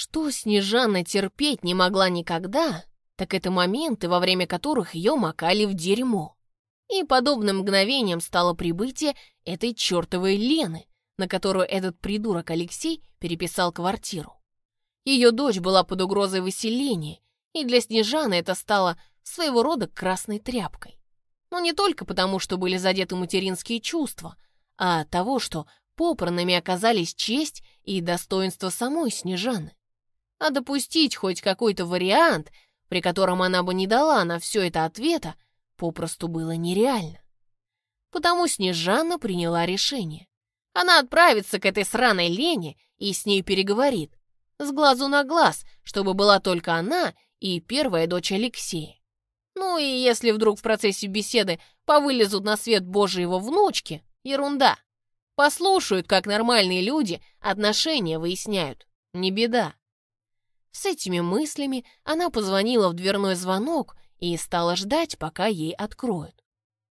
Что Снежана терпеть не могла никогда, так это моменты, во время которых ее макали в дерьмо. И подобным мгновением стало прибытие этой чертовой Лены, на которую этот придурок Алексей переписал квартиру. Ее дочь была под угрозой выселения, и для Снежаны это стало своего рода красной тряпкой. Но не только потому, что были задеты материнские чувства, а того, что попранными оказались честь и достоинство самой Снежаны. А допустить хоть какой-то вариант, при котором она бы не дала на все это ответа, попросту было нереально. Потому Снежана приняла решение. Она отправится к этой сраной Лене и с ней переговорит. С глазу на глаз, чтобы была только она и первая дочь Алексея. Ну и если вдруг в процессе беседы повылезут на свет Божий его внучки, ерунда. Послушают, как нормальные люди отношения выясняют. Не беда. С этими мыслями она позвонила в дверной звонок и стала ждать, пока ей откроют.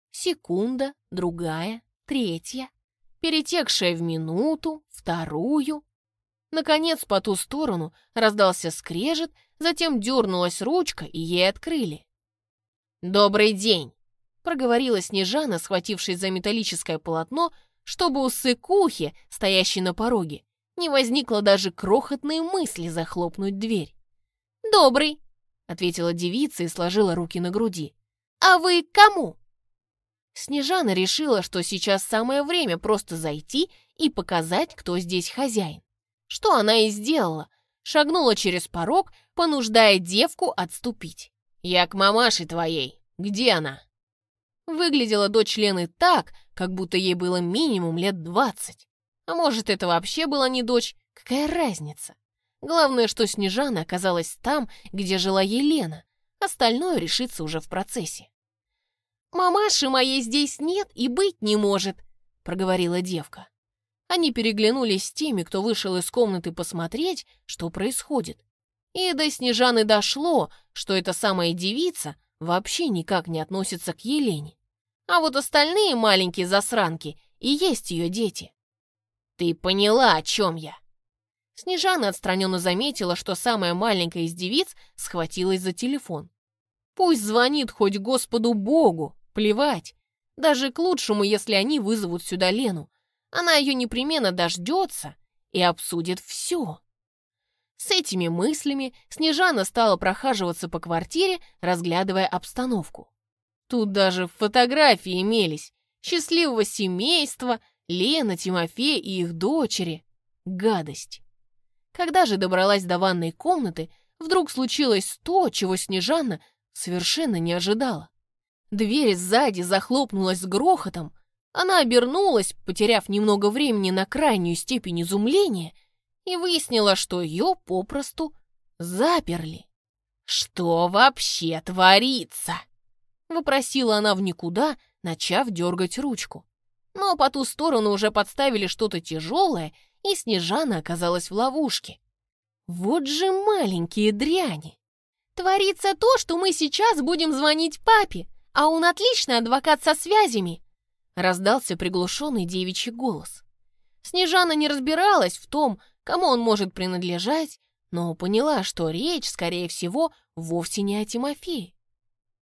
Секунда, другая, третья, перетекшая в минуту, вторую. Наконец, по ту сторону раздался скрежет, затем дернулась ручка, и ей открыли. «Добрый день!» — проговорила Снежана, схватившись за металлическое полотно, чтобы у сыкухи, стоящей на пороге, не возникло даже крохотной мысли захлопнуть дверь. «Добрый!» — ответила девица и сложила руки на груди. «А вы к кому?» Снежана решила, что сейчас самое время просто зайти и показать, кто здесь хозяин. Что она и сделала. Шагнула через порог, понуждая девку отступить. «Я к мамаше твоей. Где она?» Выглядела дочь Лены так, как будто ей было минимум лет двадцать. А может, это вообще была не дочь? Какая разница? Главное, что Снежана оказалась там, где жила Елена. Остальное решится уже в процессе. «Мамаши моей здесь нет и быть не может», — проговорила девка. Они переглянулись с теми, кто вышел из комнаты посмотреть, что происходит. И до Снежаны дошло, что эта самая девица вообще никак не относится к Елене. А вот остальные маленькие засранки и есть ее дети. «Ты поняла, о чем я?» Снежана отстраненно заметила, что самая маленькая из девиц схватилась за телефон. «Пусть звонит хоть Господу Богу, плевать. Даже к лучшему, если они вызовут сюда Лену. Она ее непременно дождется и обсудит все». С этими мыслями Снежана стала прохаживаться по квартире, разглядывая обстановку. Тут даже фотографии имелись. Счастливого семейства, Лена, Тимофей и их дочери. Гадость. Когда же добралась до ванной комнаты, вдруг случилось то, чего Снежана совершенно не ожидала. Дверь сзади захлопнулась с грохотом, она обернулась, потеряв немного времени на крайнюю степень изумления, и выяснила, что ее попросту заперли. «Что вообще творится?» — вопросила она в никуда, начав дергать ручку но по ту сторону уже подставили что-то тяжелое, и Снежана оказалась в ловушке. Вот же маленькие дряни! Творится то, что мы сейчас будем звонить папе, а он отличный адвокат со связями!» Раздался приглушенный девичий голос. Снежана не разбиралась в том, кому он может принадлежать, но поняла, что речь, скорее всего, вовсе не о Тимофее.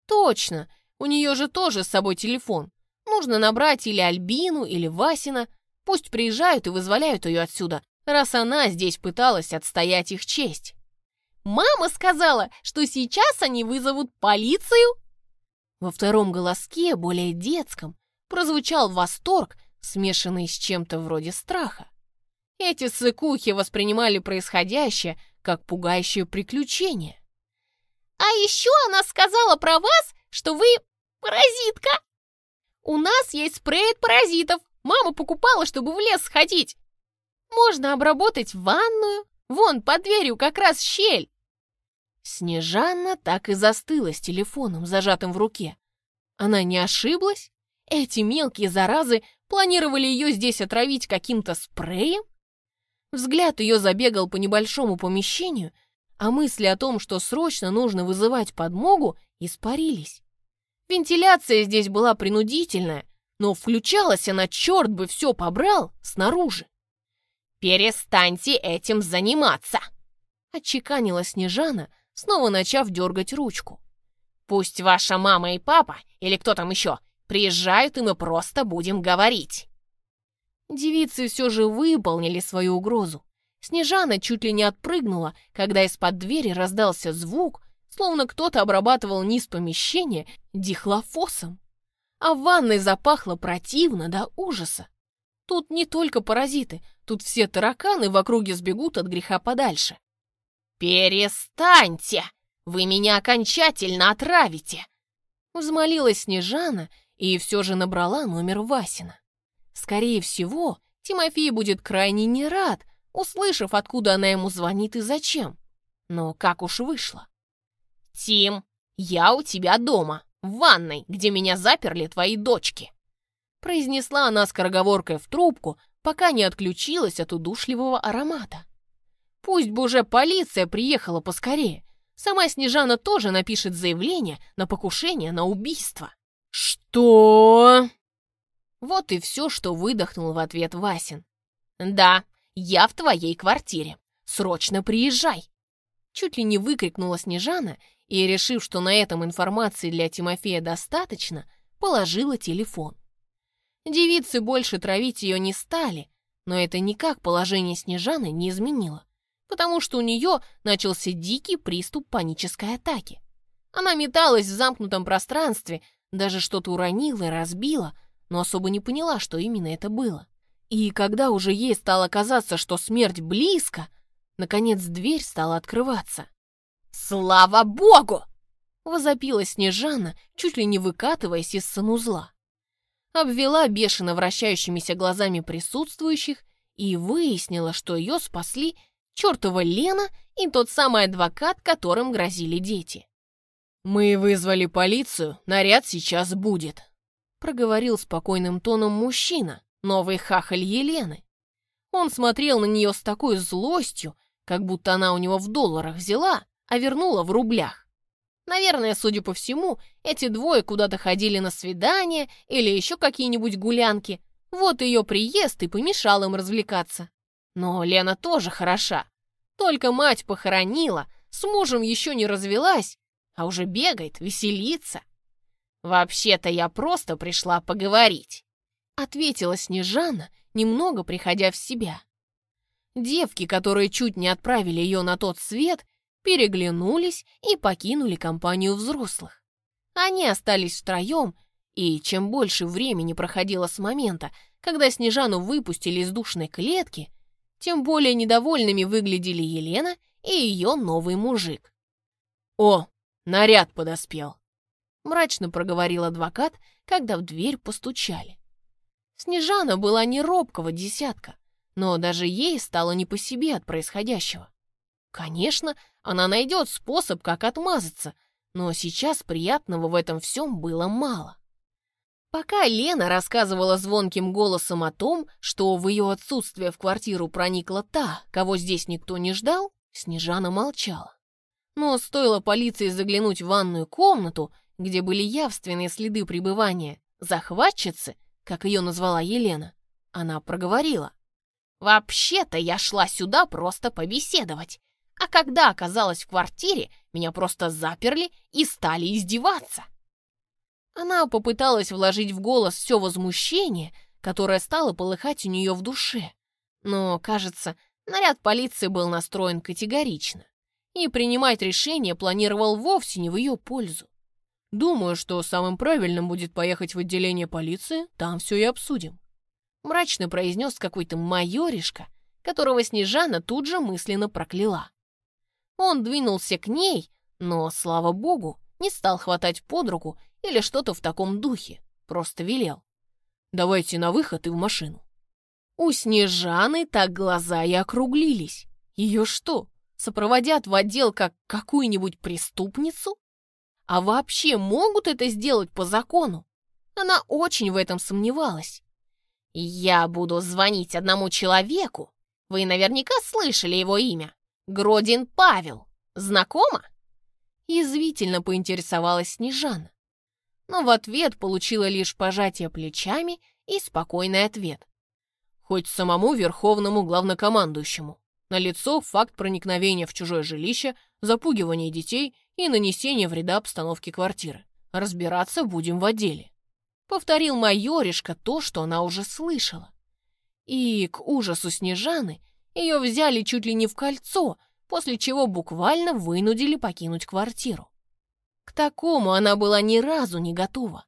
Точно, у нее же тоже с собой телефон, Нужно набрать или Альбину, или Васина. Пусть приезжают и вызволяют ее отсюда, раз она здесь пыталась отстоять их честь. «Мама сказала, что сейчас они вызовут полицию!» Во втором голоске, более детском, прозвучал восторг, смешанный с чем-то вроде страха. Эти сыкухи воспринимали происходящее как пугающее приключение. «А еще она сказала про вас, что вы паразитка!» У нас есть спрей от паразитов. Мама покупала, чтобы в лес сходить. Можно обработать ванную. Вон, под дверью как раз щель. Снежанна так и застыла с телефоном, зажатым в руке. Она не ошиблась? Эти мелкие заразы планировали ее здесь отравить каким-то спреем? Взгляд ее забегал по небольшому помещению, а мысли о том, что срочно нужно вызывать подмогу, испарились. Вентиляция здесь была принудительная, но включалась она, черт бы все побрал, снаружи. «Перестаньте этим заниматься!» Отчеканила Снежана, снова начав дергать ручку. «Пусть ваша мама и папа, или кто там еще, приезжают, и мы просто будем говорить». Девицы все же выполнили свою угрозу. Снежана чуть ли не отпрыгнула, когда из-под двери раздался звук, словно кто-то обрабатывал низ помещения дихлофосом. А в ванной запахло противно до ужаса. Тут не только паразиты, тут все тараканы в округе сбегут от греха подальше. «Перестаньте! Вы меня окончательно отравите!» Взмолилась Снежана и все же набрала номер Васина. Скорее всего, Тимофей будет крайне не рад, услышав, откуда она ему звонит и зачем. Но как уж вышло. «Тим, я у тебя дома, в ванной, где меня заперли твои дочки», произнесла она скороговоркой в трубку, пока не отключилась от удушливого аромата. Пусть бы уже полиция приехала поскорее. Сама Снежана тоже напишет заявление на покушение на убийство. «Что?» Вот и все, что выдохнул в ответ Васин. «Да, я в твоей квартире. Срочно приезжай!» Чуть ли не выкрикнула Снежана и, решив, что на этом информации для Тимофея достаточно, положила телефон. Девицы больше травить ее не стали, но это никак положение Снежаны не изменило, потому что у нее начался дикий приступ панической атаки. Она металась в замкнутом пространстве, даже что-то уронила и разбила, но особо не поняла, что именно это было. И когда уже ей стало казаться, что смерть близко, наконец дверь стала открываться. «Слава богу!» — возопила Снежана, чуть ли не выкатываясь из санузла. Обвела бешено вращающимися глазами присутствующих и выяснила, что ее спасли чертова Лена и тот самый адвокат, которым грозили дети. «Мы вызвали полицию, наряд сейчас будет», — проговорил спокойным тоном мужчина, новый хахаль Елены. Он смотрел на нее с такой злостью, как будто она у него в долларах взяла, а вернула в рублях. Наверное, судя по всему, эти двое куда-то ходили на свидание или еще какие-нибудь гулянки. Вот ее приезд и помешал им развлекаться. Но Лена тоже хороша. Только мать похоронила, с мужем еще не развелась, а уже бегает, веселится. «Вообще-то я просто пришла поговорить», — ответила Снежана, немного приходя в себя. Девки, которые чуть не отправили ее на тот свет, переглянулись и покинули компанию взрослых. Они остались втроем, и чем больше времени проходило с момента, когда Снежану выпустили из душной клетки, тем более недовольными выглядели Елена и ее новый мужик. «О, наряд подоспел!» мрачно проговорил адвокат, когда в дверь постучали. Снежана была не робкого десятка, но даже ей стало не по себе от происходящего. Конечно, она найдет способ, как отмазаться, но сейчас приятного в этом всем было мало. Пока Лена рассказывала звонким голосом о том, что в ее отсутствие в квартиру проникла та, кого здесь никто не ждал, Снежана молчала. Но стоило полиции заглянуть в ванную комнату, где были явственные следы пребывания захватчицы, как ее назвала Елена, она проговорила. «Вообще-то я шла сюда просто побеседовать, а когда оказалась в квартире, меня просто заперли и стали издеваться». Она попыталась вложить в голос все возмущение, которое стало полыхать у нее в душе. Но, кажется, наряд полиции был настроен категорично и принимать решение планировал вовсе не в ее пользу. Думаю, что самым правильным будет поехать в отделение полиции, там все и обсудим. Мрачно произнес какой-то майоришка, которого Снежана тут же мысленно прокляла. Он двинулся к ней, но, слава богу, не стал хватать под руку или что-то в таком духе, просто велел. «Давайте на выход и в машину». У Снежаны так глаза и округлились. Ее что, сопроводят в отдел как какую-нибудь преступницу? А вообще могут это сделать по закону? Она очень в этом сомневалась. «Я буду звонить одному человеку. Вы наверняка слышали его имя. Гродин Павел. Знакомо?» Язвительно поинтересовалась Снежана. Но в ответ получила лишь пожатие плечами и спокойный ответ. «Хоть самому верховному главнокомандующему. Налицо факт проникновения в чужое жилище, запугивания детей и нанесения вреда обстановке квартиры. Разбираться будем в отделе. Повторил майоришка то, что она уже слышала. И к ужасу Снежаны ее взяли чуть ли не в кольцо, после чего буквально вынудили покинуть квартиру. К такому она была ни разу не готова.